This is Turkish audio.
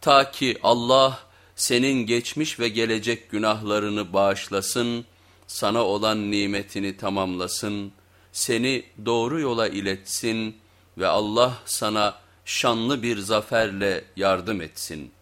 Ta ki Allah senin geçmiş ve gelecek günahlarını bağışlasın, sana olan nimetini tamamlasın, seni doğru yola iletsin ve Allah sana şanlı bir zaferle yardım etsin.''